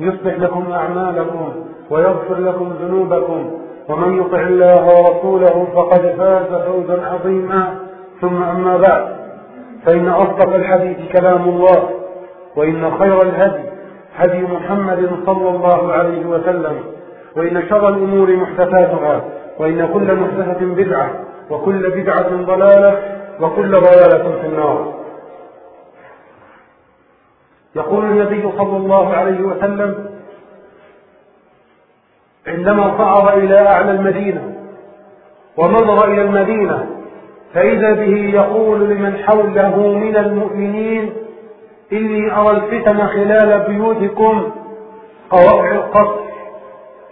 يصلح لكم أعمالكم ويغفر لكم ذنوبكم. ومن يطع الله ورسوله فقد فاز فوزا عظيما. ثم أما بعد فإن أصدق الحديث كلام الله وإن خير الهدي هدي محمد صلى الله عليه وسلم وإن شر الأمور محدثاتها وإن كل محدثة بدعة وكل بدعة ضلالة وكل ضلالة في النار. يقول النبي صلى الله عليه وسلم عندما صعد إلى أعلى المدينة ونظر إلى المدينة فإذا به يقول لمن حوله من المؤمنين إني أرى الفتن خلال بيوتكم قواطع القصر.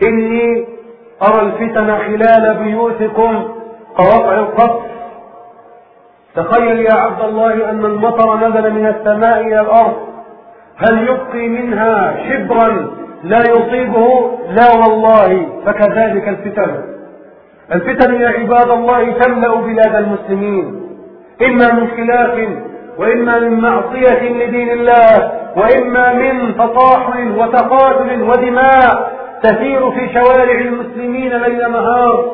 إني أرى الفتن خلال بيوتكم قواطع القصر. تخيل يا عبد الله أن المطر نزل من السماء إلى الأرض. هل يبقي منها شبرا لا يصيبه؟ لا والله فكذلك الفتن. الفتن يا عباد الله تملأ بلاد المسلمين إما من خلاف وإما من معصية لدين الله وإما من تطاحن وتقاتل ودماء تسير في شوارع المسلمين ليل نهار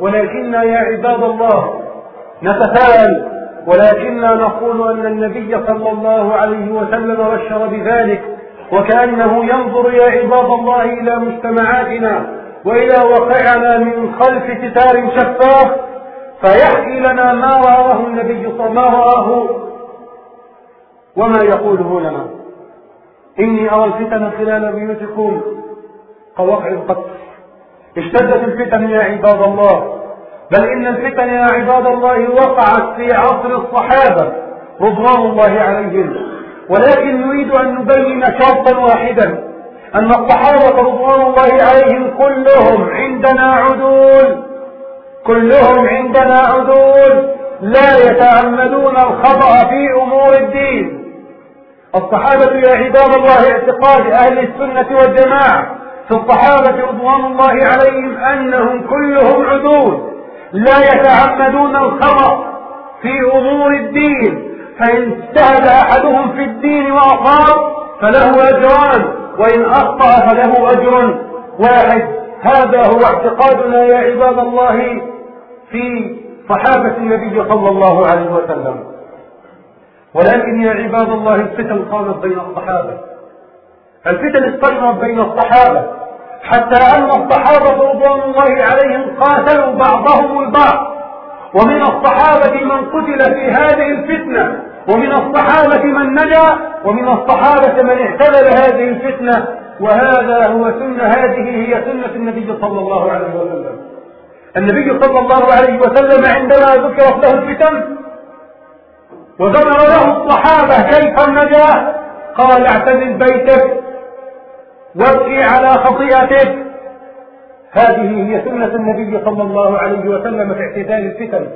ولكننا يا عباد الله نتساءل ولكننا نقول أن النبي صلى الله عليه وسلم بشر بذلك وكأنه ينظر يا عباد الله إلى مجتمعاتنا وإلى واقعنا من خلف ستار شفاف فيحكي لنا ما رآه النبي صلى ما رآه؟ وما يقوله لنا. إني أرى الفتن خلال بيوتكم كوقع القتل اشتدت الفتن يا عباد الله. بل إن الفتن يا عباد الله وقعت في عصر الصحابة رضوان الله عليهم. ولكن نريد أن نبين شرطا واحدا أن الصحابة رضوان الله عليهم كلهم عندنا عدول. كلهم عندنا عدول. لا يتعمدون الخطأ في أمور الدين. الصحابة يا عباد الله اعتقاد أهل السنة والجماعة في الصحابة رضوان الله عليهم أنهم كلهم عدول. لا يتعمدون الخطأ في أمور الدين فإن اجتهد أحدهم في الدين وأصاب فله أجران وإن أخطأ فله أجر واحد هذا هو اعتقادنا يا عباد الله في صحابة النبي صلى الله عليه وسلم. ولكن يا عباد الله الفتن قامت بين الصحابة. الفتن استجرت بين الصحابة. حتى أن الصحابة رضوان الله عليهم قاتلوا بعضهم البعض. ومن الصحابة من قتل في هذه الفتنة ومن الصحابة من نجا ومن الصحابة من احتمل هذه الفتنة. وهذا هو سنة هذه هي سنة النبي صلى الله عليه وسلم. النبي صلى الله عليه وسلم عندما ذكرت له الفتن وذكر له الصحابة كيف النجاة قال اعتزل بيتك وابكي على خطيئتك. هذه هي سنة النبي صلى الله عليه وسلم في اعتزال الفتن.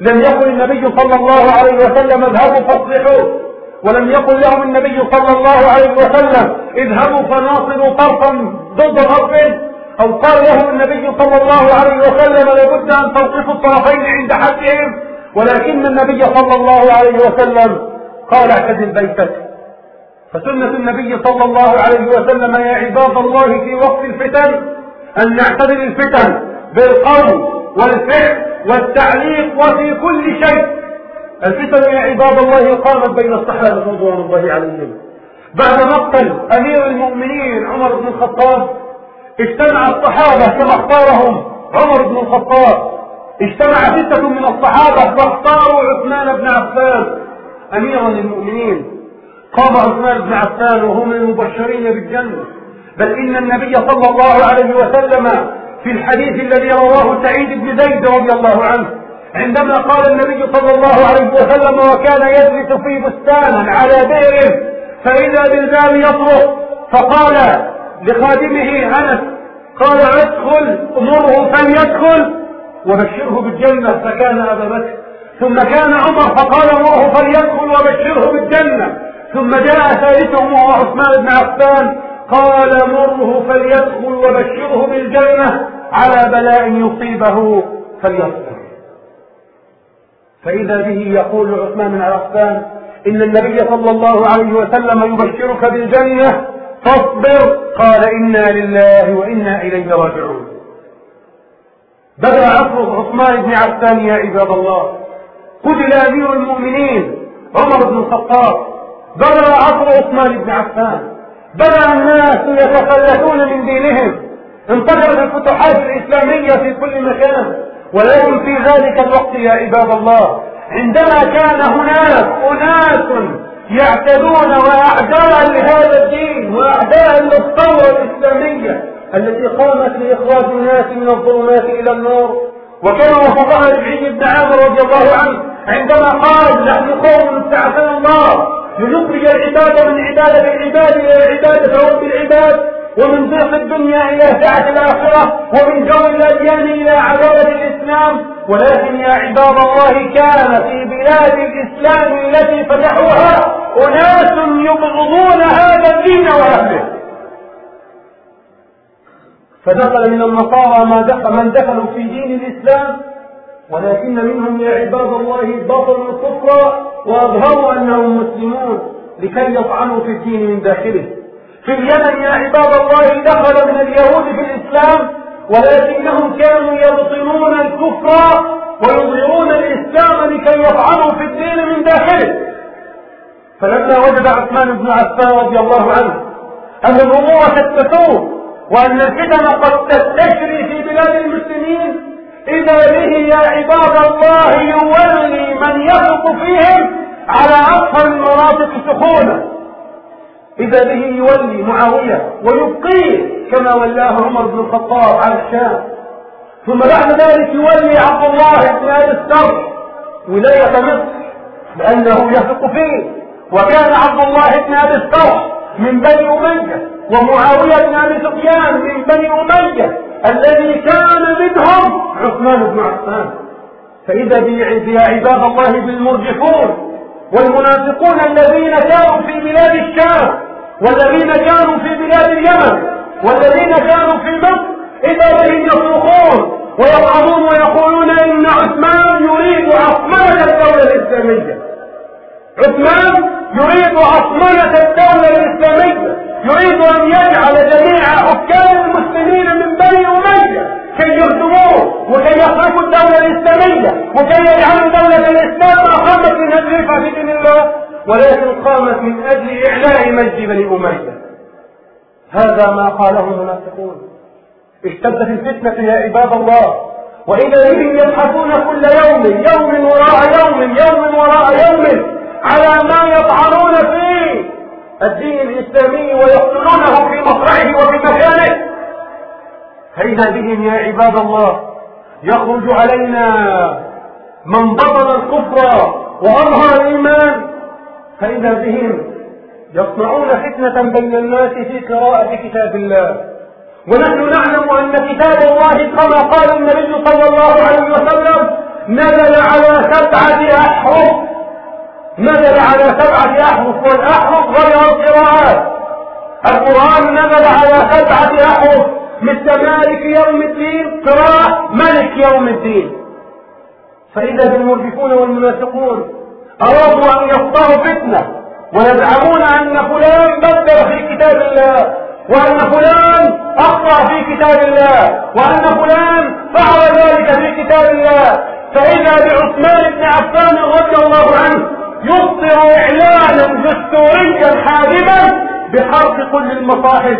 لم يقل النبي صلى الله عليه وسلم اذهبوا فاصلحوا. ولم يقل لهم النبي صلى الله عليه وسلم اذهبوا فناصروا طرفا ضد طرف. أو قال لهم النبي صلى الله عليه وسلم لابد أن توقفوا الطرفين عند حدهم ولكن النبي صلى الله عليه وسلم قال اعتزل بيتك. فسنة النبي صلى الله عليه وسلم يا عباد الله في وقت الفتن أن نعتبر الفتن بالقول والفعل والتعليق وفي كل شيء. الفتن يا عباد الله قامت بين الصحابة رضوان الله عليهم. بعد مقتل أمير المؤمنين عمر بن الخطاب اجتمع الصحابة كما اختارهم عمر بن الخطاب. اجتمع ستة من الصحابة واختاروا عثمان بن عفان أميرا للمؤمنين. قام عثمان بن عفان وهو من المبشرين بالجنة. بل إن النبي صلى الله عليه وسلم في الحديث الذي رواه سعيد بن زيد رضي الله عنه عندما قال النبي صلى الله عليه وسلم وكان يجلس في بستان على بئر فإذا بالباب يطرق فقال لخادمه أنس قال ادخل أمره فليدخل وبشره بالجنة فكان أبا بكر. ثم كان عمر فقال أمره فليدخل وبشره بالجنة. ثم جاء ثالثهم وهو عثمان بن عفان قال مره فليدخل وبشره بالجنة على بلاء يصيبه فليصبر. فإذا به يقول عثمان بن عفان إن النبي صلى الله عليه وسلم يبشرك بالجنة فاصبر. قال إنا لله وإنا إليه راجعون. بدأ عصر عثمان بن عفان يا عباد الله. قتل أمير المؤمنين عمر بن الخطاب. بدأ عصر عثمان بن عفان. بدأ الناس يتخلفون من دينهم. انتشرت الفتوحات الإسلامية في كل مكان. ولكن في ذلك الوقت يا عباد الله عندما كان هناك أناس يعتدون وأعداء لهذا الدين وأعداء للثورة الإسلامية التي قامت لإخراج الناس من الظلمات إلى النور. وكان وفقها ربعي بن عامر رضي الله عنه عندما قال نحن قوم استعفنا الله لنخرج العباد من عبادة العباد إلى عبادة رب العباد ومن ضيق الدنيا إلى سعة الآخرة. ومن جو الأديان إلى عدالة الإسلام. ولكن يا عباد الله كان في بلاد الإسلام التي فتحوها أناس يبغضون هذا الدين وأهله. فدخل من النصارى ما دخل من دخلوا في دين الإسلام ولكن منهم يا عباد الله بطلوا الكفر وأظهروا أنهم مسلمون لكي يطعنوا في الدين من داخله. في اليمن يا عباد الله دخل من اليهود في الإسلام ولكنهم كانوا يبطنون الكفر ويظهرون الإسلام لكي يطعنوا في الدين من داخله. فلما وجد عثمان بن عفان رضي الله عنه أن الأمور تتسوق وأن الفتن قد تستشري في بلاد المسلمين إذا به يا عباد الله يولي من يثق فيهم على أكثر المناطق سخونة. إذا به يولي معاوية ويبقيه كما ولاه عمر بن الخطاب على الشام. ثم بعد ذلك يولي عبد الله بن آل السر ولاية مصر لأنه يثق فيه. وكان عبد الله بن آل السر من بني أمية ومعاوية بن أبي سفيان من بني أمية. الذي كان منهم عثمان بن عفان. فإذا يا عباد الله بالمرجفون والمنافقون الذين كانوا في بلاد الشام والذين كانوا في بلاد اليمن والذين كانوا في مصر إذا بهم يصرخون ويطعنون ويقولون إن عثمان يريد عصمنة الدولة الإسلامية. عثمان يريد عصمنة الدولة الإسلامية. يريد أن يجعل جميع حكام المسلمين من بني أمية كي يهزموه وكي يخرجوا الدولة الإسلامية وكي يجعلوا دولة الإسلام أقامت من هدفها في دين الله ولكن قامت من أجل إعلاء مجد بني أمية هذا ما قاله المنافقون. اشتدت الفتنة يا عباد الله. وإذا بهم يبحثون كل يوم يوم وراء يوم يوم وراء يوم على ما يطعنون فيه الدين الإسلامي ويقتلونه في مصرعه وفي مكانه. فإذا بهم يا عباد الله. يخرج علينا من بطل الكفر وأظهر الإيمان. فإذا بهم يصنعون فتنة بين الناس في قراءة كتاب الله. ونحن نعلم أن كتاب الله كما قال النبي صلى الله عليه وسلم نزل على سبعة أحرف. نزل على سبعة أحرف والأحرف غير القراءات القرآن نزل على سبعة أحرف. مثل مالك يوم الدين قراءة ملك يوم الدين. فإذا بالمرجفون والمنافقون أرادوا أن يفطروا فتنة ويزعمون أن فلان بدل في كتاب الله وأن فلان أخطأ في كتاب الله وأن فلان فعل ذلك في كتاب الله. فإذا بعثمان بن عفان رضي الله عنه يصدر إعلانا دستوريا حازما بحرق كل المصاحف.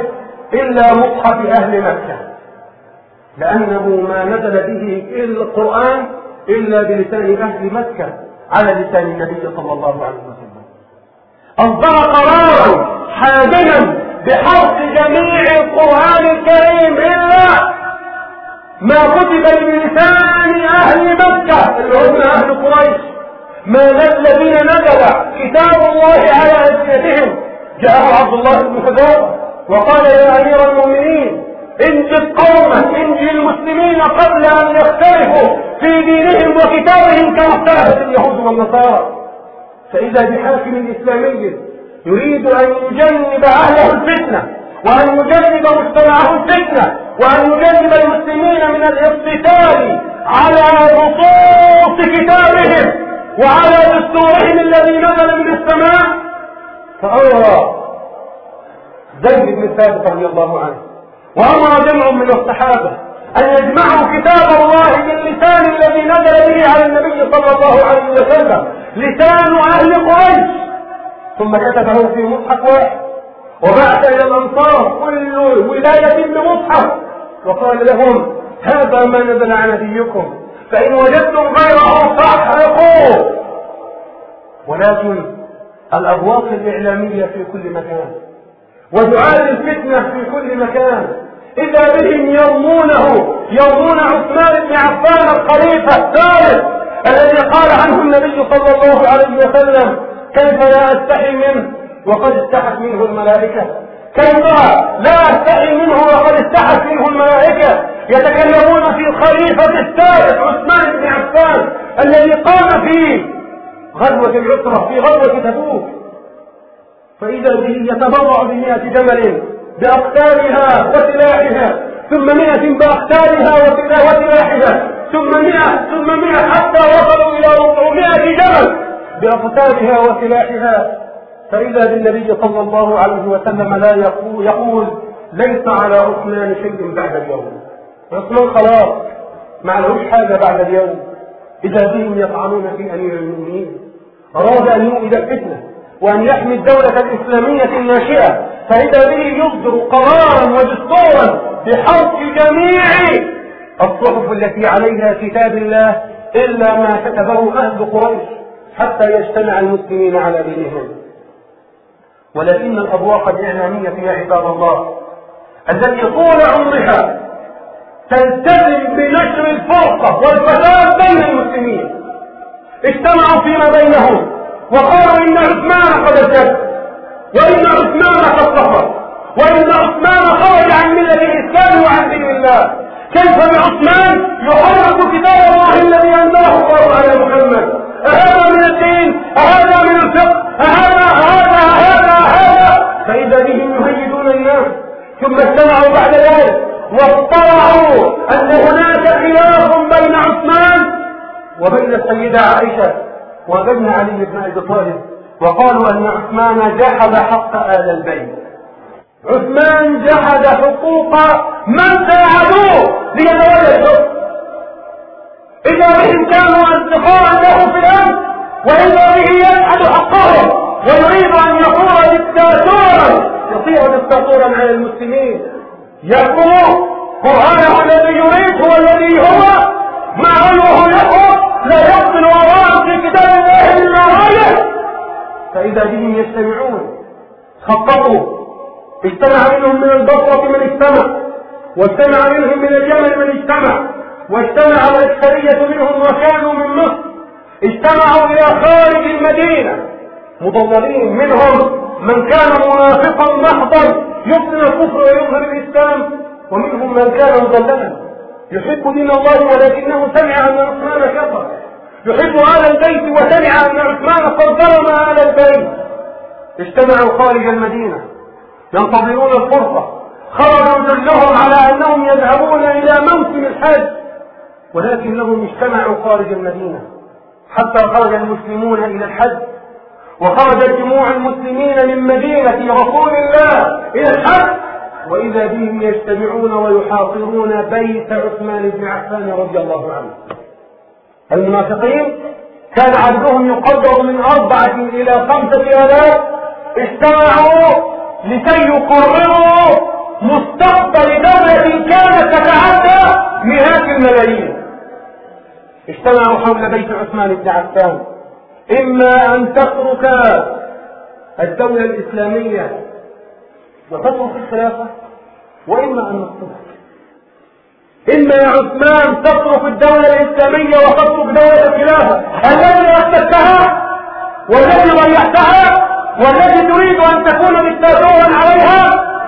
إلا مصحف أهل مكة. لأنه ما نزل به القرآن إلا بلسان أهل مكة على لسان النبي صلى الله عليه وسلم. أصدر قرارا حازما بحرق جميع القرآن الكريم إلا ما كتب بلسان أهل مكة اللي هم أهل قريش. ما الذين نزل كتاب الله على ألسنتهم جاءه عبد الله بن حذافة وقال يا أمير المؤمنين انجد قوما انجي المسلمين قبل أن يختلفوا في دينهم وكتابهم كما اختلفت اليهود والنصارى. فإذا بحاكم إسلامي يريد أن يجنب أهله الفتنة وأن يجنب مجتمعه الفتنة وأن يجنب المسلمين من الاقتتال على نصوص كتابهم وعلى دستورهم الذي نزل من السماء. فأمر زيد بن ثابت رضي الله عنه. وأمر جمع من الصحابة أن يجمعوا كتاب الله باللسان الذي نزل به على النبي صلى الله عليه وسلم لسان أهل قريش. ثم كتبه في مصحف واحد. وبعث إلى الأنصار كل ولاية بمصحف. وقال لهم هذا ما نزل على نبيكم فإن وجدتم غيره فاحرقوه. ولكن الأبواق الإعلامية في كل مكان ودعاة الفتنة في كل مكان. إذا بهم يرمونه يرمون عثمان بن عفان الخليفة الثالث الذي قال عنه النبي صلى الله عليه وسلم كيف لا أستحي منه؟ وقد استحت منه الملائكة. كيف لا أستحي منه وقد استحت منه الملائكة؟ يتكلمون في الخليفة الثالث عثمان بن عفان الذي قام في غزوة العسرة في غزوة تبوك. فإذا به يتبرع بمئة جمل بأقتالها وسلاحها ثم مئة بأقتالها وسلاحها ثم مئة ثم مئة حتى وصلوا إلى ربعمائة جمل بأقتالها وسلاحها. فإذا بالنبي صلى الله عليه وسلم لا يقول, يقول ليس على عثمان شيء بعد اليوم. عثمان خلاص ما عليهوش حاجة بعد اليوم. إذا بهم يطعنون في أمير المؤمنين. أراد أن يؤيد الفتنة وأن يحمي الدولة الإسلامية الناشئة فإذا به يصدر قرارا ودستورا بحرق جميع الصحف التي عليها كتاب الله إلا ما كتبه أهل قريش حتى يجتمع المسلمين على دينهم. ولكن الأبواق الإعلامية يا عباد الله التي طول عمرها تلتزم بنشر الفرقة والفساد بين المسلمين. اجتمعوا فيما بينهم. وقالوا إن عثمان قد ارتد وإن عثمان قد كفر وإن عثمان خرج عن ملة الإسلام وعن دين الله. كيف بعثمان يحرك كتاب الله الذي أنزله الله على محمد؟ أهذا من الدين؟ أهذا من الفقه؟ أهذا هذا هذا هذا فإذا بهم يهيدون الناس. ثم اجتمعوا بعد ذلك واطلعوا أن هناك خلاف بين عثمان وبين السيدة عائشة. وبين علي بن أبي طالب وقالوا أن عثمان جحد حق آل البيت. عثمان جحد حقوق من ساعدوه ليتولى الحكم إذا بهم كانوا أصدقاء له في الأمس وإذا به يجحد حقهم ويريد أن يكون دكتاتورا يطيع دكتاتورا على المسلمين. يحكم قرآنه الذي يريد هو الذي هو ما غيره يحكم لا يقتل وراء في كتاب الله إلا غاية. فإذا بهم يجتمعون خططوا اجتمع منهم من البصرة من اجتمع واجتمع منهم من اليمن من اجتمع واجتمع الأكثرية منهم وكانوا من مصر. اجتمعوا إلى خارج المدينة. مضللين منهم من كان منافقا محضا يبطن الكفر ويظهر الإسلام ومنهم من كان مضللا. يحب دين الله ولكنه سمع أن عثمان كفر. يحب آل البيت وسمع أن عثمان قد ظلم آل البيت. اجتمعوا خارج المدينة. ينتظرون الفرصة خرجوا جلهم على أنهم يذهبون إلى موسم الحج. ولكنهم اجتمعوا خارج المدينة. حتى خرج المسلمون إلى الحج. وخرج جموع المسلمين من مدينة رسول الله إلى الحج. وإذا بهم يجتمعون ويحاصرون بيت عثمان بن عفان رضي الله عنه. المنافقين كان عددهم يقدر من أربعة إلى خمسة آلاف. اجتمعوا لكي يقرروا مستقبل دولة كانت تتعدى مئات الملايين. اجتمعوا حول بيت عثمان بن عفان. إما أن تترك الدولة الإسلامية وتترك الخلافة وإما أن نقتلك إما يا عثمان تترك الدولة الإسلامية وتترك دولة الخلافة. الذي أسستها والذي ضيعتها والتي تريد أن تكون دكتاتورا عليها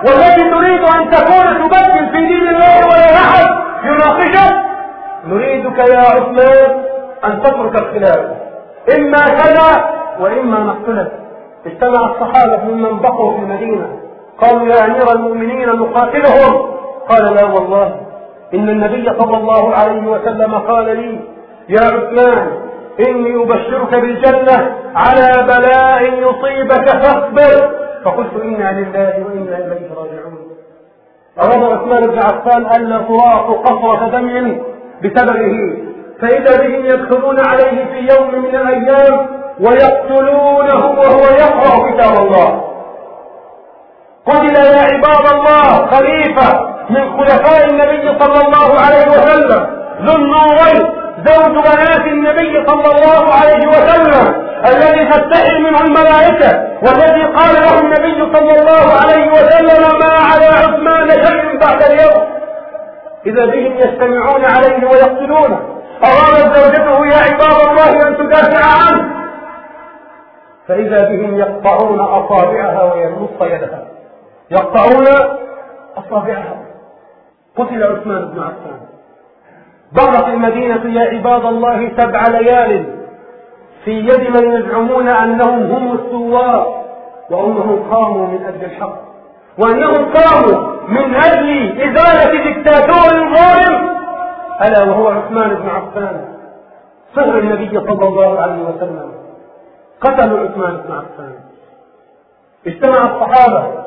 والتي تريد أن تكون تبدل في دين الله ولا أحد يناقشك. نريدك يا عثمان أن تترك الخلافة. إما كذا وإما نقتلك. اجتمع الصحابة ممن بقوا في المدينة. قالوا يا أمير المؤمنين نقاتلهم؟ قال لا والله. إن النبي صلى الله عليه وسلم قال لي يا عثمان إني أبشرك بالجنة على بلاء يصيبك فاصبر. فقلت إنا لله وإنا إليه راجعون. أراد عثمان بن عفان ألا تراق قطرة دم بسببه فإذا بهم يدخلون عليه في يوم من الأيام ويقتلونه وهو يقرأ كتاب الله. قتل يا عباد الله خليفة من خلفاء النبي صلى الله عليه وسلم ذو النورين زوج بنات النبي صلى الله عليه وسلم الذي تستحي منه الملائكة والذي قال له النبي صلى الله عليه وسلم ما على عثمان شيء بعد اليوم. إذا بهم يجتمعون عليه ويقتلونه أرادت زوجته يا عباد الله أن تدافع عنه. فإذا بهم يقطعون أصابعها ويمص يدها. يقطعون أصابعها قتل عثمان بن عفان. بقت المدينة يا عباد الله سبع ليال في يد من يزعمون أنهم هم الثوار وأنهم قاموا من أجل الحق. وأنهم قاموا من أجل إزالة دكتاتور ظالم. ألا وهو عثمان بن عفان. صهر النبي صلى الله عليه وسلم. قتلوا عثمان بن عفان. اجتمع الصحابة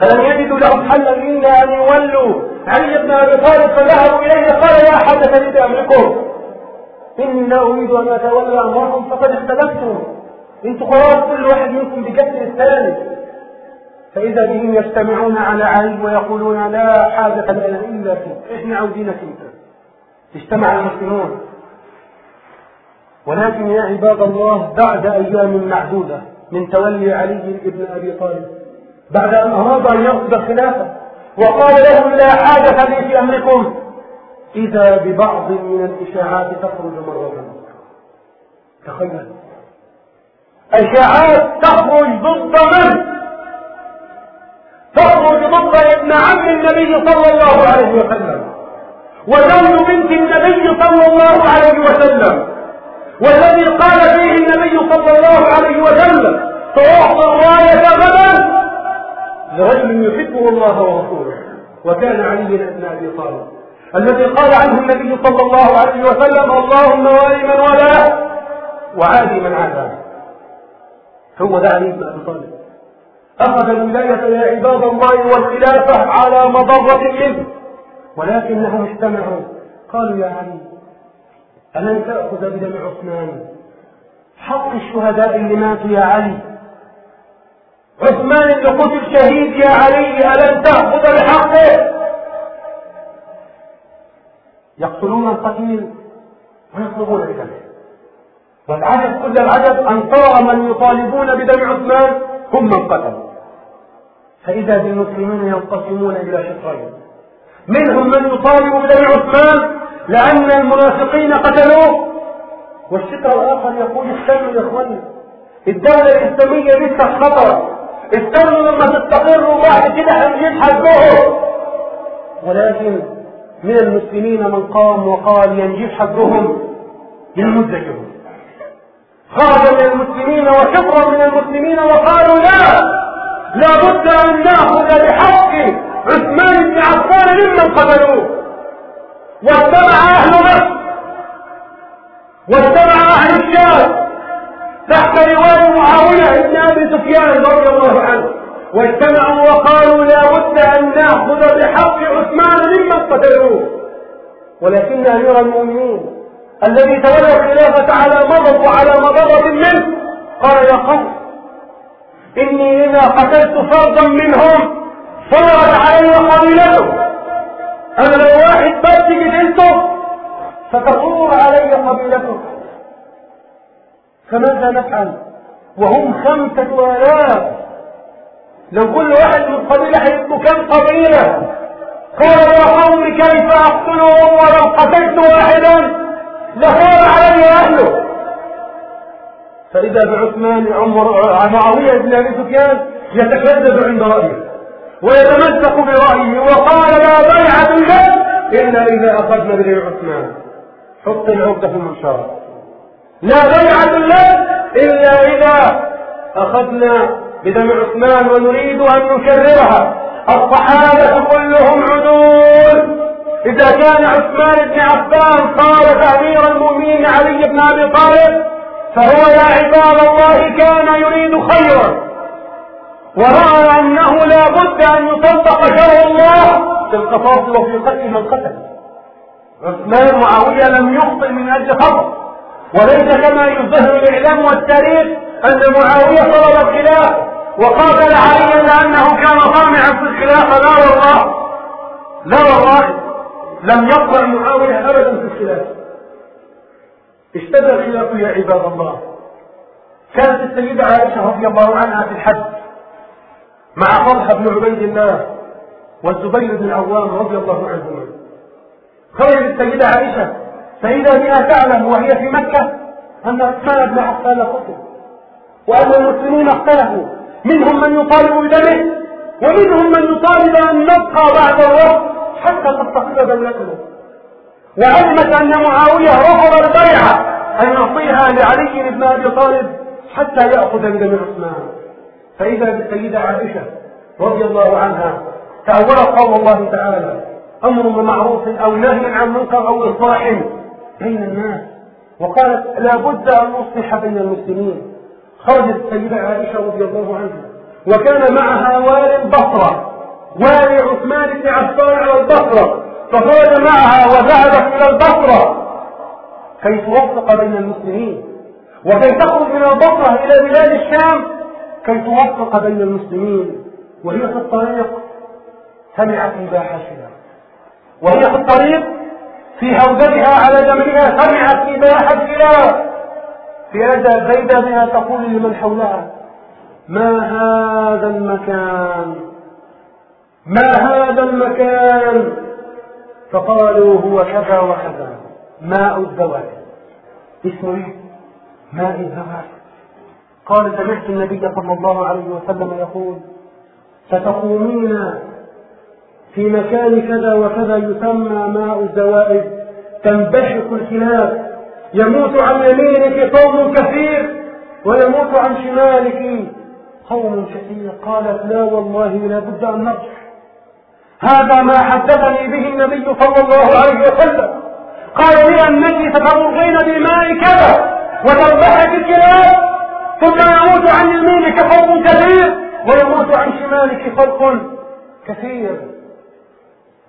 فلم يجدوا لهم حلا إلا أن يولوا. علي بن أبي طالب فذهبوا إليه قال يا حدث بأمركم إني لا أريد أن أتولى أمركم فقد اختلفتم. أنتم خلاص كل واحد منكم بقتل الثاني فإذا بهم يجتمعون على علي ويقولون لا حاجة لنا إلا فيك. إحنا عاوزينك أنت اجتمع المسلمون. ولكن يا عباد الله بعد أيام معدودة من تولي علي بن أبي طالب بعد أن أراد أن يأخذ الخلافة. وقال لهم لا حاجة لي في أمركم. إذا ببعض من الإشاعات تخرج مرة تخيل. إشاعات تخرج ضد من؟ تخرج ضد ابن عم النبي صلى الله عليه وسلم. وزوج بنت النبي صلى الله عليه وسلم. والذي قال فيه النبي صلى الله عليه وسلم تعطى الراية غدا؟ لرجل يحبه الله ورسوله وكان علي بن أبي طالب الذي قال عنه النبي صلى الله عليه وسلم اللهم والي من والاه وعادي من عاداه هو ده علي بن أبي طالب. أخذ الولاية يا عباد الله والخلافة على مضرة منه ولكنهم اجتمعوا. قالوا يا علي ألن تأخذ بدم عثمان؟ حق الشهداء اللي ماتوا يا علي عثمان اللي قتل شهيد يا علي ألن تأخذ بحقه يقتلون القتيل ويطلبون بدمه والعجب كل العجب أن ترى من يطالبون بدم عثمان هم من قتلوا. فإذا بالمسلمين ينقسمون إلى شقين. منهم من يطالب بدم عثمان لأن المنافقين قتلوه. والشق الآخر يقول استنوا يا إخواني الدولة الإسلامية لسه خطر استنوا لما تستقروا بعد كده هنجيب حقهم ولكن من المسلمين من قام وقال ينجيب حقهم لنمزجهم خرج من المسلمين وكبر من المسلمين وقالوا لا لابد أن نأخذ بحق عثمان بن عفان ممن قتلوه. واجتمع أهل مصر واجتمع أهل الشام تحت لواء معاوية بن أبي سفيان رضي الله عنه. واجتمعوا وقالوا لا بد أن نأخذ بحق عثمان ممن قتلوه ولكن أمير المؤمنين الذي تولى الخلافة على مضض وعلى مضرة منه. قال يا قوم إني إذا قتلت فردا منهم صارت علي قبيلته أنا لو واحد بس جدلته فتثور علي قبيلته فماذا نفعل؟ وهم خمسة آلاف. لو كل واحد من قبيلة هيبقوا كم قبيلة؟ قال يا قوم كيف أقتلهم ولو قتلت واحدا؟ لصار علي أهله فإذا بعثمان عمر معاوية بن أبي سفيان يتكذب عند رأيه ويتمسك برأيه وقال لا بيعة له إلا إذا أخذنا بدين عثمان حط العقدة في المنشار. لا بيعة له إلا إذا أخذنا بدم عثمان ونريد أن نكررها. الصحابة كلهم عدول. إذا كان عثمان بن عفان صار أمير المؤمنين علي بن أبي طالب فهو يا عباد الله كان يريد خيرا. ورأى أنه لا بد أن يطبق شرع الله في القصاص وفي قتل من قتل. عثمان معاوية لم يخطئ من أجل خطأ. وليس كما يظهر الإعلام والتاريخ أن معاوية طلب الخلاف وقاتل عليا لأنه كان طامعا في الخلافة لا والله لا والله لم يقبل معاوية أبدا في الخلاف. اشتد الخلاف يا عباد الله. كانت السيدة عائشة رضي الله عنها في الحج مع طلحة بن عبيد الله والزبير بن العوام رضي الله عنهما. خرجت السيدة عائشة فإذا بها تعلم وهي في مكة أن عثمان بن عفان قتل وأن المسلمين اختلفوا منهم من يطالب بدمه ومنهم من يطالب أن نبقى بعد الوقت حتى تستقر دولته وعلمت أن معاوية رفض البيعة أن يعطيها لعلي بن أبي طالب حتى يأخذ بدم عثمان. فإذا بالسيدة عائشة رضي الله عنها تأولت قول الله تعالى أمر بمعروف أو نهي عن منكر أو إصلاح بين الناس وقالت لا بد أن نصلح بين المسلمين. خرجت السيدة عائشة رضي الله عنها. وكان معها والي البصرة والي عثمان بن عفان على البصرة. فخرج معها وذهبت إلى البصرة. كي توفق بين المسلمين؟ وكي تخرج من البصرة إلى بلاد الشام؟ كي توفق بين المسلمين؟ وهي في الطريق سمعت حاشرة وهي في الطريق في هودتها على جملها سمعت نداء حاشرة في زيد بها تقول لمن حولها ما هذا المكان؟ ما هذا المكان؟ فقالوا هو كذا وكذا ماء الزواج. اسمه إيه؟ ماء الزواج. قال سمعت النبي صلى الله عليه وسلم يقول ستقومين في مكان كذا وكذا يسمى ماء الزوائد. تنبشق الكلاب يموت عن يمينك قوم كثير ويموت عن شمالك قوم كثير. قالت لا والله لا بد أن نرجع. هذا ما حدثني به النبي صلى الله عليه وسلم. قال لي انك ستمرين بماء كذا وتنبحك الكلاب ثم يموت عن يمينك خلق كثير ويموت عن شمالك خلق كثير.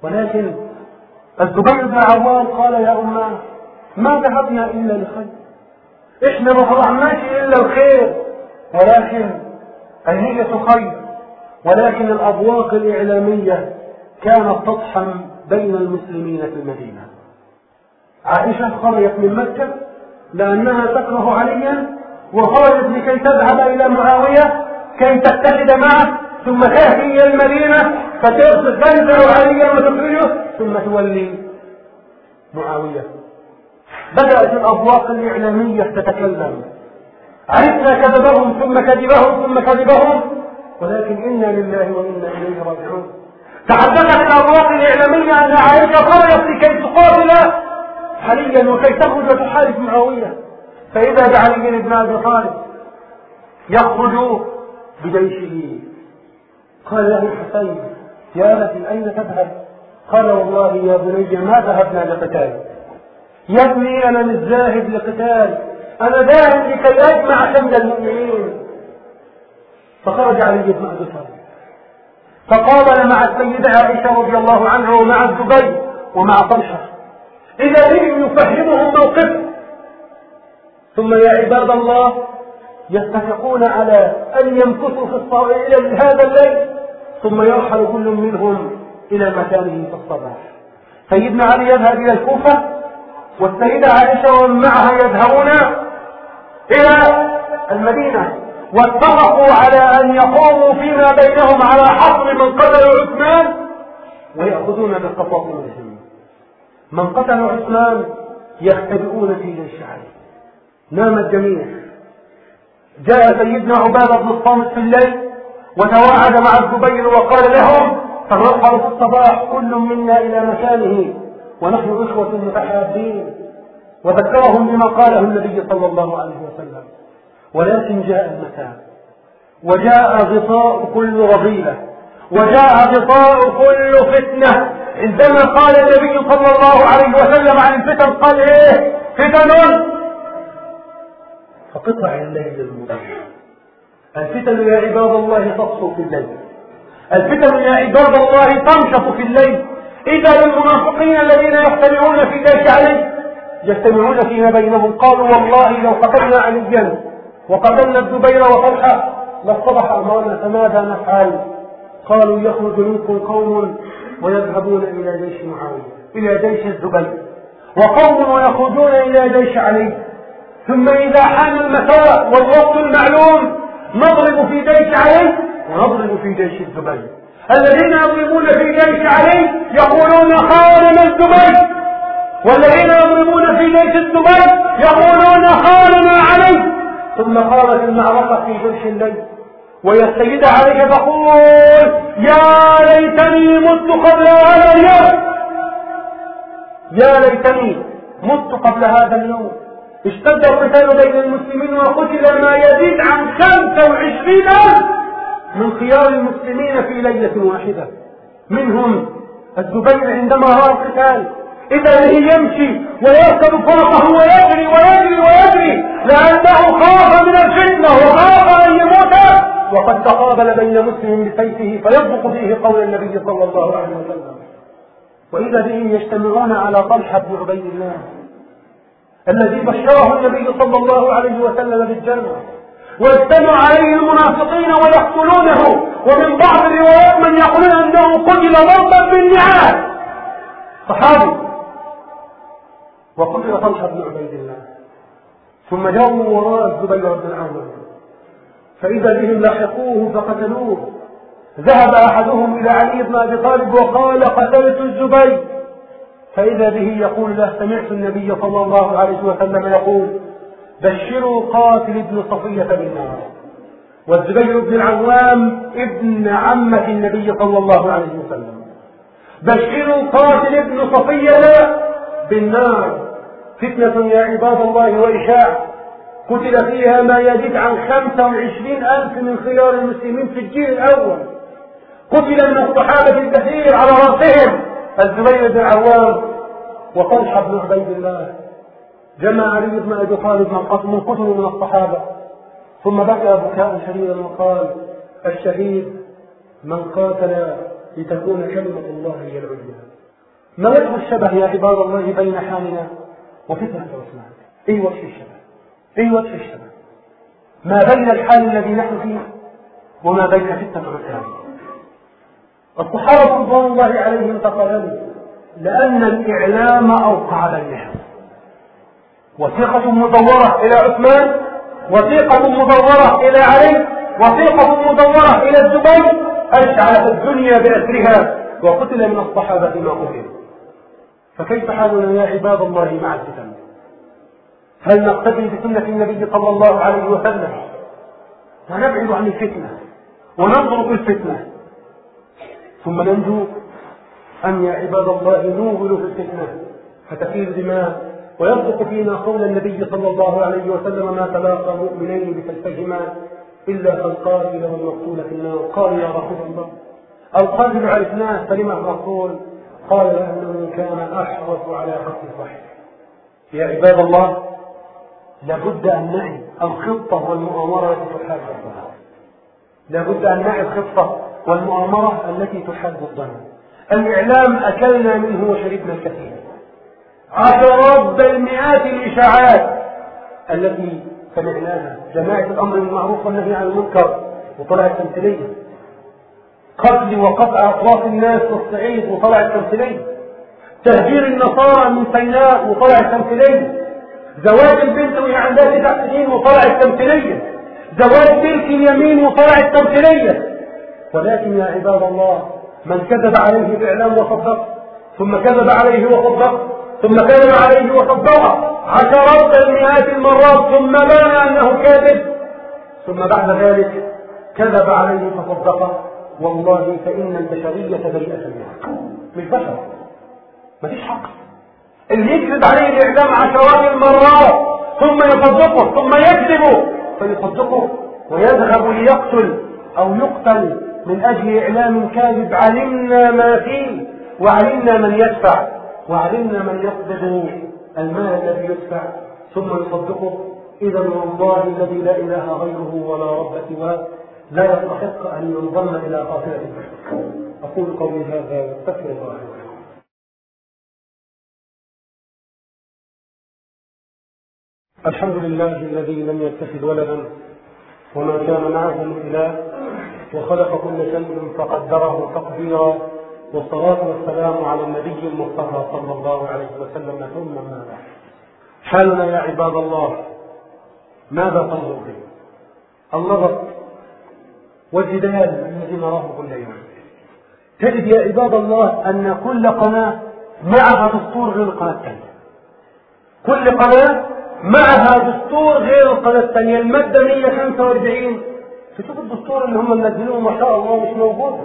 ولكن الزبير بن عوام قال يا أماه ما ذهبنا إلا لخير. إحنا ما طلعناش إلا الخير ولكن النية خير ولكن الأبواق الإعلامية كانت تطحن بين المسلمين في المدينة. عائشة خرجت من مكة لأنها تكره عليا وخرجت لكي تذهب إلى معاوية كي تتحد معه ثم تأتي إلى المدينة فتنزل عليا وتخرجه ثم تولي معاوية. بدأت الأبواق الإعلامية تتكلم. عرفنا كذبهم ثم كذبهم ثم كذبهم ولكن إنا لله وإنا إليه راجعون. تحدثت الأبواق الإعلامية أن عائشة خرجت لكي تقاتل حاليا وكي تخرج وتحارب معاوية. فإذا بعلي بن أبي طالب يخرج بجيشه. قال له الحسين يا أبتي أين تذهب؟ قال والله يا بني ما ذهبنا لقتال. يا ابني أنا مش ذاهب لقتال. أنا ذاهب لكي أجمع شمل المؤمنين. فخرج علي بن أبي طالب. فقابل مع السيدة عائشة رضي الله عنها ومع الزبير ومع طلحة إذا بهم يفهمهم موقفه ثم يا عباد الله يتفقون على أن يمكثوا في الصلاة إلى هذا الليل. ثم يرحل كل منهم إلى مكانه في الصباح. سيدنا علي يذهب إلى الكوفة والسيدة عائشة معها يذهبون إلى المدينة واتفقوا على أن يقوموا فيما بينهم على حصر من قتل عثمان ويأخذون منهم من قتل عثمان يختبئون في جيش علي. نام الجميع. جاء سيدنا عبادة بن الصامت في الليل وتواعد مع الزبير وقال لهم فنرحل في الصباح كل منا إلى مكانه ونحن إخوة متحابين وذكرهم بما قاله النبي صلى الله عليه وسلم. ولكن جاء المساء وجاء غطاء كل رضيلة وجاء غطاء كل فتنة. عندما قال النبي صلى الله عليه وسلم عن الفتن قال إيه؟ فتن؟ فقطع الليل المبين. الفتن يا عباد الله تصفو في الليل. الفتن يا عباد الله تنشط في الليل. إذا للمنافقين الذين يجتمعون في جيش علي يجتمعون فيما بينهم قالوا والله لو قتلنا عليا وقتلنا الزبير وطلحة لاصطبح أمرنا فماذا نفعل؟ قالوا يخرج منكم قوم ويذهبون إلى جيش معاوية إلى جيش الزبير وقوم ويخرجون إلى جيش علي. ثم إذا حان المساء والوقت المعلوم نضرب في جيش علي ونضرب في جيش الزبير. الذين يضربون في جيش علي يقولون خاننا الزبير. والذين يضربون في جيش الزبير يقولون خاننا علي. ثم قامت المعركة في جيش الليل. ويا السيدة عليك تقول يا ليتني مت قبل هذا اليوم. يا ليتني مت قبل هذا اليوم. اشتد القتال بين المسلمين وقتل ما يزيد عن 25 ألف من خيار المسلمين في ليلة واحدة. منهم الزبير عندما رأى القتال. إذا به يمشي ويركب فرقه ويجري ويجري ويجري لأنه خاف من الفتنة وخاف أن يموت. وقد تقابل بين مسلم بسيفه فيطبق فيه قول النبي صلى الله عليه وسلم. وإذا بهم يجتمعون على طلحة بن عبيد الله. الذي بشره النبي صلى الله عليه وسلم بالجنة. ويجتمع عليه المنافقين ويقتلونه. ومن بعض الروايات من يقولون أنه قتل ضربا بالنعال. صحابي وقتل طلحة بن عبيد الله. ثم جاءوا وراء الزبير بن العوام فإذا بهم لاحقوه فقتلوه. ذهب أحدهم إلى علي بن أبي طالب وقال قتلت الزبير. فإذا به يقول له سمعت النبي صلى الله عليه وسلم يقول بشروا قاتل ابن صفية بالنار. والزبير بن العوام ابن عمة النبي صلى الله عليه وسلم. بشروا قاتل ابن صفية بالنار. فتنة يا عباد الله وإشاع. قتل فيها ما يزيد عن خمسة وعشرين ألف من خيار المسلمين في الجيل الأول. قتل من الصحابة الكثير على رأسهم. الزبير بن عوام وطلحة بن عبيد الله. جمع علي بن أبي طالب من قتل من الصحابة. ثم بكى بكاء شديدا وقال الشهيد من قاتل لتكون كلمة الله هي العليا. ما وجه الشبه يا عباد الله بين حالنا وفتنة عثمان؟ أي وجه الشبه؟ أي وجه الشبه؟ ما بين الحال الذي نحن فيه وما بين فتنة عثمان؟ الصحابة رضوان الله عليهم تقالوا لأن الإعلام أوقع بينهم وثيقة مدورة إلى عثمان وثيقة مدورة إلى علي وثيقة مدورة إلى الزبير أشعلت الدنيا بأسرها وقتل من الصحابة ما قتل. فكيف حالنا يا عباد الله مع الفتن؟ هل نقتدي بسنة النبي صلى الله عليه وسلم؟ ونبعد عن الفتنة وننظر في الفتنة. ثم ننجو أم يا عباد الله نوغل في الفتنة فتسيل دماء ويصدق فينا قول النبي صلى الله عليه وسلم ما تلاقى مؤمنين بسلفهما إلا فالقاتل والمقتول في النار. قال يا رسول الله. القاتل عرفناه فلما الرسول؟ قال لأنه كان أحرص على قتل صحيح يا عباد الله لابد أن نعي الخطة والمؤامرة التي تحارب الصحابة لابد أن نعي الخطة والمؤامرة التي تحد الظن. الإعلام أكلنا منه وشربنا الكثير. عشرات بل مئات الإشاعات التي سمعناها. جماعة الأمر بالمعروف والنهي عن المنكر وطلعت تمثيلية قتل وقطع أطراف الناس والصعيد وطلع التمثيلية تهجير النصارى من سيناء وطلع التمثيلية زواج البنت وهي عندها تسع سنين وطلع التمثيلية زواج ملك اليمين وطلع التمثيلية ولكن يا عباد الله من كذب عليه الإعلام وصدق ثم كذب عليه وصدق ثم كذب عليه وصدق عشرات المئات المرات ثم بان أنه كاذب ثم بعد ذلك كذب عليه فصدق. والله فإن البشرية بريئة منه مش بشر. مفيش حق. اللي يكذب عليه الإعلام عشرات المرات ثم يصدقه ثم يكذبه فيصدقه ويذهب ليقتل أو يقتل من أجل إعلام كاذب علمنا ما فيه وعلمنا من يدفع وعلمنا من يقبض المال الذي يدفع ثم يصدقه إذا والله الذي لا إله غيره ولا رب سواه لا يستحق أن ينضم إلى قافلة. أقول قولي هذا واستغفر الله الحمد لله الذي لم يتخذ ولدا وما كان معه من إله. وخلق كل شيء فقدره تقديرا والصلاة والسلام على النبي المصطفى صلى الله عليه وسلم ثم ما حالنا يا عباد الله ماذا تنظر به؟ النظر والجدال الذي نراه كل يوم. تجد يا عباد الله أن كل قناة معها دستور غير القناة الثانية. كل قناة معها دستور غير القناة الثانية. المادة 145 تشوف الدستور اللي هم منزلوه ما شاء الله مش موجود.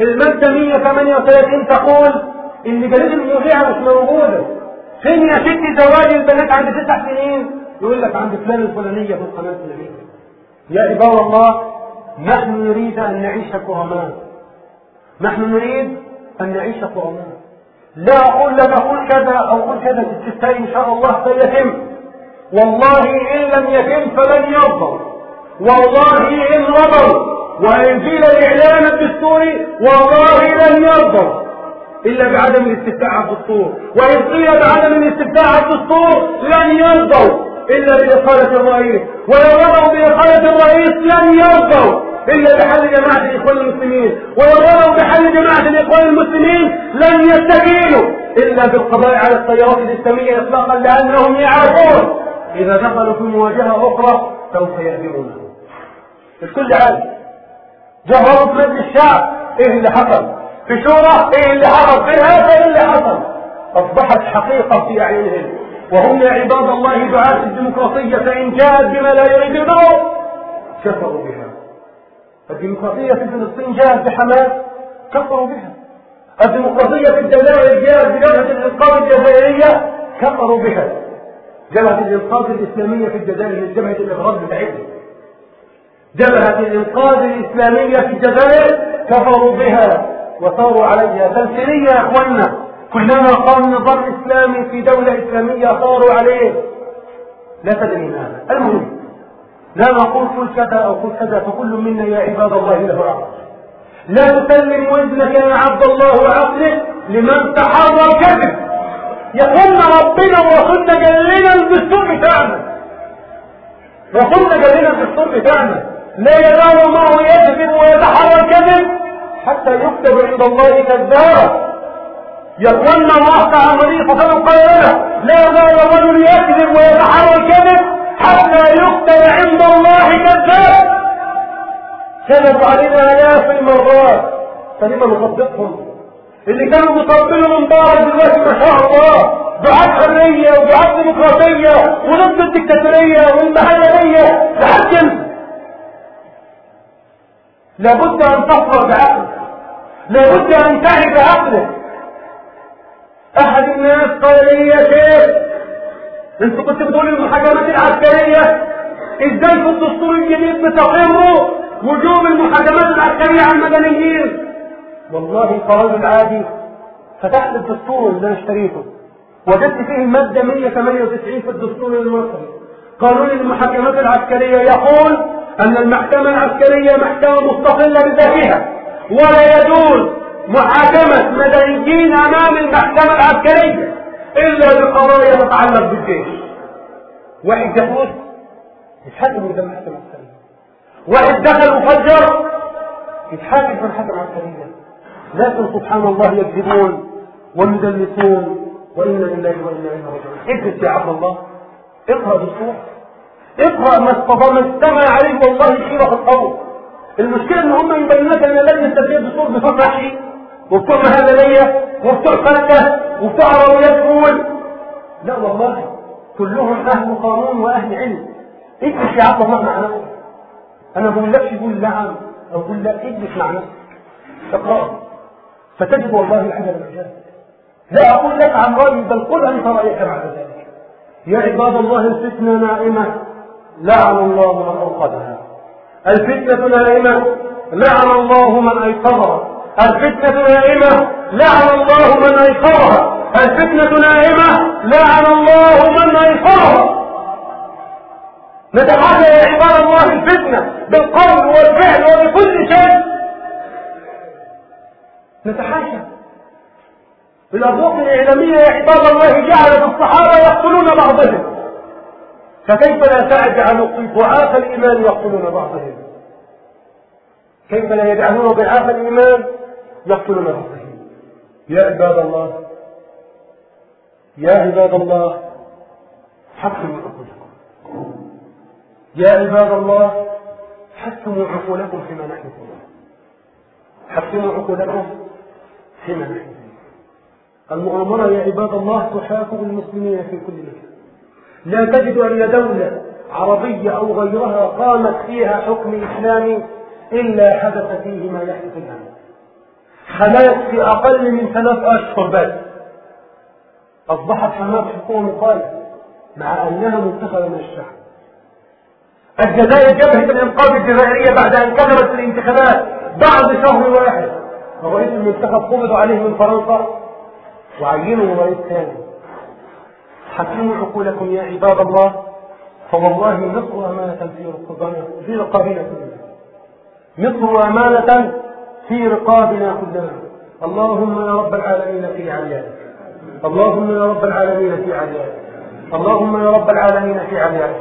المادة 138 تقول إن جريدة المذيعة مش موجودة. فين يا ستي زواج البنات عند تسع سنين؟ يقول لك عند فلان الفلانية في القناة الفلانية يا عباد الله نحن نريد أن نعيش كرماء نحن نريد أن نعيش كرماء لا أقول لك أقول كذا أو أقول كذا في إن شاء الله سيتم. والله إن لم يتم فلن يرضى والله إن رضوا وإن قيل الإعلان الدستوري والله لن يرضوا إلا بعدم الاستفتاء على الدستور. وإن قيل بعدم الاستفتاء على الدستور لن يرضوا إلا بإقالة الرئيس. ولو رضوا بإقالة الرئيس لن يرضوا إلا بحل جماعة الإخوان المسلمين. ولو رضوا بحل جماعة الإخوان المسلمين لن يستكينوا إلا بالقضاء على التيارات الإسلامية إطلاقا لأنهم يعرفون إذا دخلوا في مواجهة أخرى سوف يهزمونها الكل عارف جهروا في مجلس الشعب إيه اللي حصل؟ في شورى إيه اللي حصل؟ في هذا إيه اللي حصل. أصبحت حقيقة في اعينهم وهم يا عباد الله دعاة الديمقراطية فان جاءت بما لا يريدونه كفروا بها. الديمقراطية في فلسطين جاءت بحماس. كفروا بها. الديمقراطية في الجزائر جاءت بجبهة الإنقاذ الجزائرية. كفروا بها. جبهة الإنقاذ الإسلامية في الجزائر جبهة الإغراض بتاعتهم جبهة الإنقاذ الإسلامية في الجزائر كفروا بها وصاروا عليها. تمثيلية يا أخوانا كلما قام نظام إسلامي في دولة إسلامية صاروا عليه. لا تدري ماذا المهم لا نقول كل كذا أو كل كذا فكل منا يا عباد الله له عقل لا تسلم وزنك يا عبد الله وعقلك لمن تحرى الكذب يقولنا ربنا ورسولنا جلنا الدستور بتاعنا رسولنا جلنا الدستور بتاعنا لا يزال الله يكذب ويتحرى الكذب حتى يكتب عند الله كذابا. يقولنا الله تعالى فصل قائلة لا يزال الرجل يكذب ويتحرى الكذب حتى يكتب عند الله كذاب. كذبوا علينا آلاف المرات. فلما نصدقهم؟ اللي كانوا بيطبلوا من بعض دلوقتي ما شاء الله. دعاة حرية ودعاة ديمقراطية وضد الدكتاتورية والمحلية. لحد لابد أن تفرغ بعقلك. لابد أن تعي بعقلك أحد الناس قال لي يا شيخ أنتوا كنت بتقولوا المحاكمات العسكرية إزاي في الدستور الجديد بتقروا وجوب المحاكمات العسكرية على المدنيين؟ والله كرجل عادي فتحت الدستور اللي أنا اشتريته. وجدت فيه المادة 198 في الدستور المصري. قانون المحاكمات العسكرية يقول أن المحكمة العسكرية محكمة مستقلة بذاتها ولا يجوز محاكمة مدنيين أمام المحكمة العسكرية إلا بقضايا تتعلق بالجيش. واحد جاسوس يتحكم قدام المحكمة العسكرية. واحد دخل وفجر يتحاكم في الحكم العسكرية. لكن سبحان الله يكذبون ويدلسون وإنا لله وإنا إليه راجعون. ادرس يا عبد الله اقرأ دستور اقرأ ما استطاع استمع عليه والله خيرة القول المشكلة إن هم يبينون أن لجنة تنفيذ الدستور بتوع محشي وبتوع مهللية وبتوع فتة وبتوع عربيات فول لا والله. كلهم أهل قانون وأهل علم. ادرس يا عبد الله مع نفسك أنا بقول لكش قول نعم أو قول لا ادرس مع نفسك اقرأ فتجد والله العجب العجاب لا أقول لك عن رأيي بل قل أنت رأيك بعد ذلك. يا عباد الله الفتنة نائمة. لعن الله من أوقدها الفتنة نائمة لعن الله من أيقظها. الفتنة نائمة لعن الله من أيقظها. الفتنة نائمة لعن الله من أيقظها. نتحدى يا عباد الله الفتنة بالقول والفعل وبكل شيء. نتحاشى الأبواق الإعلامية يا عباد الله جعلت الصحابة يقتلون بعضهم. فكيف لا تجعل ضعاف الإيمان يقتلون بعضهم؟ كيف لا يجعلون ضعاف الإيمان يقتلون بعضهم؟ يا عباد الله يا عباد الله حكموا عقولكم يا عباد الله حكموا عقولكم فيما نحن فيه. حكموا عقولكم فيما نحن فيه. المؤامرة يا عباد الله تحاكم المسلمين في كل مكان. لا تجد أن دولة عربية أو غيرها قامت فيها حكم إسلامي إلا حدث فيه ما يحدث الآن. حماس في أقل من ثلاث أشهر بس أصبحت حماس حكومة مخالفة مع أنها منتخبة من الشعب. الجزائر جبهة الإنقاذ الجزائرية بعد أن كذبت الانتخابات بعد شهر واحد. رئيس المنتخب قبض عليه من فرنسا. وعينوا رئيس ثاني. حكموا عقولكم يا عباد الله فوالله مصر أمانة في رقابنا في كلنا. مصر أمانة في رقابنا كلنا. اللهم يا رب العالمين في عليائك اللهم يا رب العالمين في عليائك اللهم يا رب العالمين في عليائك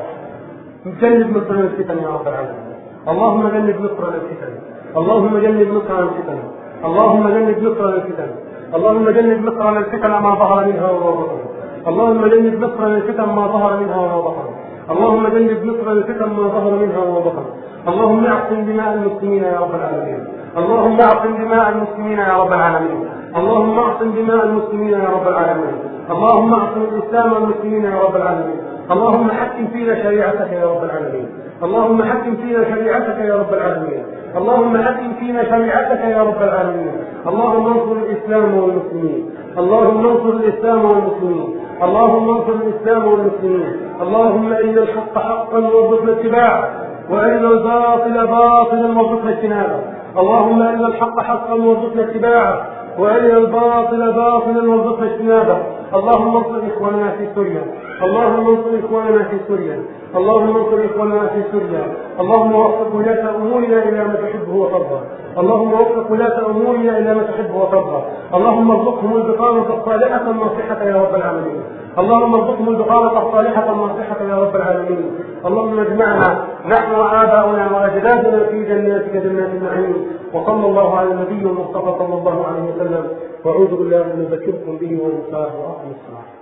جنب مصر الفتن يا رب العالمين. اللهم جنب مصر الفتن. اللهم جنب مصر الفتن. اللهم جنب مصر الفتن. اللهم جنب مصر الفتن ما ظهر منها وما بطن اللهم جنب مصر الفتن ما ظهر منها وما بطن. اللهم جنب مصر الفتن ما ظهر منها وما بطن. اللهم اعصم دماء المسلمين يا رب العالمين. اللهم اعصم دماء المسلمين يا رب العالمين. اللهم اعصم دماء المسلمين يا رب العالمين. اللهم اعصم الإسلام والمسلمين يا رب العالمين. اللهم حكم فينا شريعتك يا رب العالمين. اللهم حكم فينا شريعتك يا رب العالمين. اللهم حكم فينا شريعتك يا رب العالمين. اللهم انصر الإسلام والمسلمين. اللهم انصر الإسلام والمسلمين. اللهم انصر الإسلام والمسلمين. اللهم أرنا الحق حقا وارزقنا اتباعه. وأرنا الباطل باطلا وارزقنا اجتنابه. اللهم أرنا الحق حقا وارزقنا اتباعه. وأرنا الباطل باطلا وارزقنا اجتنابه. اللهم انصر إخواننا في سوريا اللهم انصر إخواننا في سوريا. اللهم انصر إخواننا في سوريا. اللهم وفق ولاة أمورنا إلى ما تحبه وترضى. اللهم وفق ولاة أمورنا إلى ما تحبه وترضى. اللهم ارزقهم البطانة الصالحة الناصحة يا رب العالمين. اللهم ارزقهم البطانة الصالحة الناصحة يا رب العالمين. اللهم اجمعنا نحن وآباؤنا وأجدادنا في جناتك جنات النعيم. وصلى الله على النبي المصطفى صلى الله عليه وسلم. وأعوذ بالله أن أذكركم به وأنساه وأقم الصلاة.